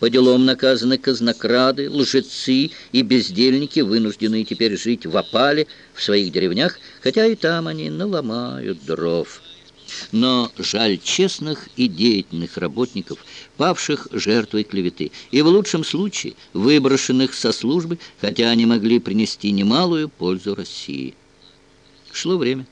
По делам наказаны казнокрады, лжецы и бездельники, вынужденные теперь жить в опале в своих деревнях, хотя и там они наломают дров. Но жаль честных и деятельных работников, павших жертвой клеветы, и в лучшем случае выброшенных со службы, хотя они могли принести немалую пользу России. Шло время.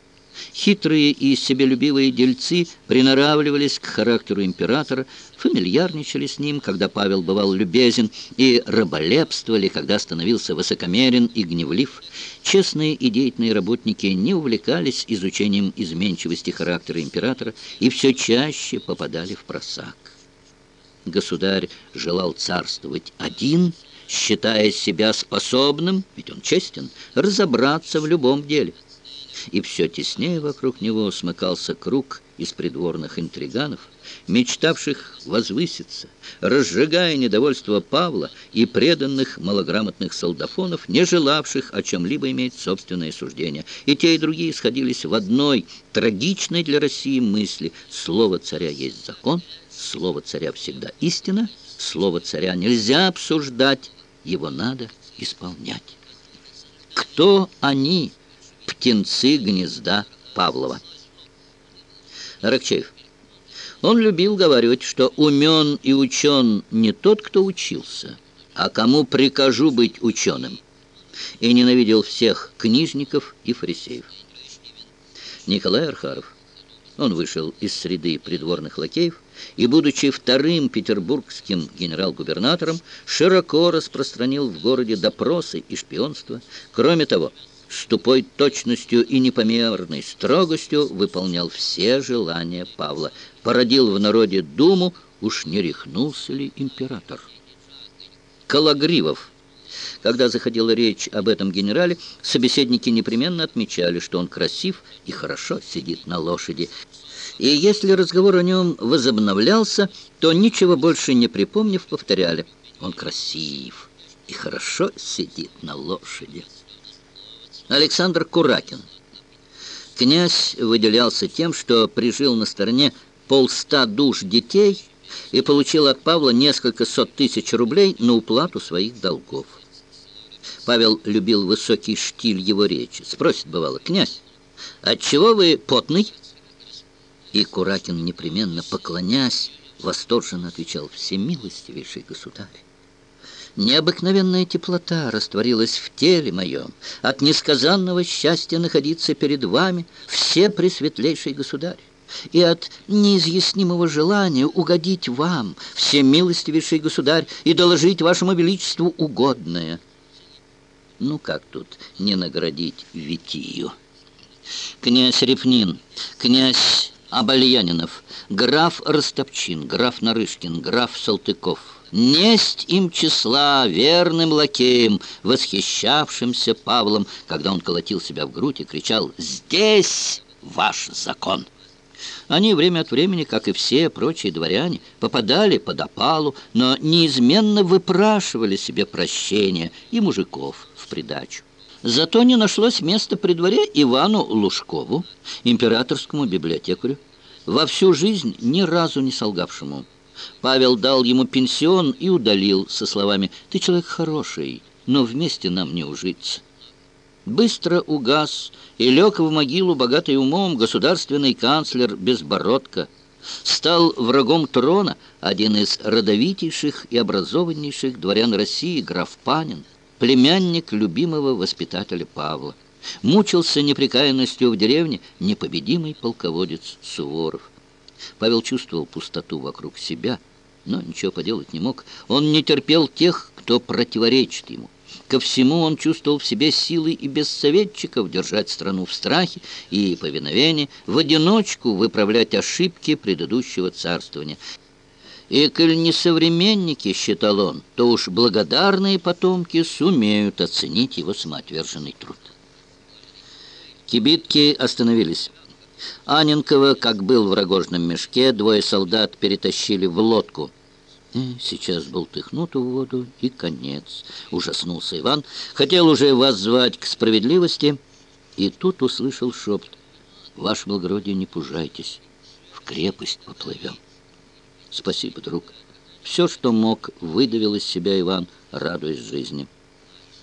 Хитрые и себелюбивые дельцы приноравливались к характеру императора, фамильярничали с ним, когда Павел бывал любезен, и раболепствовали, когда становился высокомерен и гневлив. Честные и деятельные работники не увлекались изучением изменчивости характера императора и все чаще попадали в просак. Государь желал царствовать один, считая себя способным, ведь он честен, разобраться в любом деле – и все теснее вокруг него смыкался круг из придворных интриганов, мечтавших возвыситься, разжигая недовольство Павла и преданных малограмотных солдафонов, не желавших о чем-либо иметь собственное суждение. И те, и другие сходились в одной трагичной для России мысли «Слово царя есть закон, слово царя всегда истина, слово царя нельзя обсуждать, его надо исполнять». Кто они? Птенцы гнезда Павлова. Рокчеев. Он любил говорить, что умен и учен не тот, кто учился, а кому прикажу быть ученым, и ненавидел всех книжников и фарисеев. Николай Архаров. Он вышел из среды придворных лакеев и, будучи вторым петербургским генерал-губернатором, широко распространил в городе допросы и шпионство. Кроме того, с тупой точностью и непомерной строгостью выполнял все желания Павла, породил в народе думу, уж не рехнулся ли император. Калагривов. Когда заходила речь об этом генерале, собеседники непременно отмечали, что он красив и хорошо сидит на лошади. И если разговор о нем возобновлялся, то ничего больше не припомнив, повторяли. Он красив и хорошо сидит на лошади. Александр Куракин. Князь выделялся тем, что прижил на стороне полста душ детей и получил от Павла несколько сот тысяч рублей на уплату своих долгов. Павел любил высокий штиль его речи. Спросит, бывало, «Князь, отчего вы потный?» И Куракин, непременно поклонясь, восторженно отвечал, «Всемилостивейший государь, Необыкновенная теплота растворилась в теле моем. От несказанного счастья находиться перед вами, все пресветлейший государь и от неизъяснимого желания угодить вам, всемилостивейший государь, и доложить вашему величеству угодное. Ну как тут не наградить Витию? Князь Репнин, князь Абальянинов, граф Ростопчин, граф Нарышкин, граф Салтыков — несть им числа верным лакеем, восхищавшимся Павлом, когда он колотил себя в грудь и кричал «Здесь ваш закон!». Они время от времени, как и все прочие дворяне, попадали под опалу, но неизменно выпрашивали себе прощения и мужиков в придачу. Зато не нашлось места при дворе Ивану Лужкову, императорскому библиотекарю, во всю жизнь ни разу не солгавшему. Павел дал ему пенсион и удалил со словами «Ты человек хороший, но вместе нам не ужиться». Быстро угас и лег в могилу богатый умом государственный канцлер Безбородко. Стал врагом трона один из родовитейших и образованнейших дворян России граф Панин, племянник любимого воспитателя Павла. Мучился непрекаянностью в деревне непобедимый полководец Суворов. Павел чувствовал пустоту вокруг себя, но ничего поделать не мог. Он не терпел тех, кто противоречит ему. Ко всему он чувствовал в себе силы и без советчиков держать страну в страхе и повиновении, в одиночку выправлять ошибки предыдущего царствования. И коль не современники, считал он, то уж благодарные потомки сумеют оценить его самоотверженный труд. Кибитки остановились. Аненкова, как был в рогожном мешке, двое солдат перетащили в лодку. «Э, «Сейчас болтыхнут в воду, и конец», — ужаснулся Иван. Хотел уже вас звать к справедливости, и тут услышал шепот. «Ваше благородие, не пужайтесь, в крепость поплывем». «Спасибо, друг. Все, что мог, выдавил из себя Иван, радуясь жизни.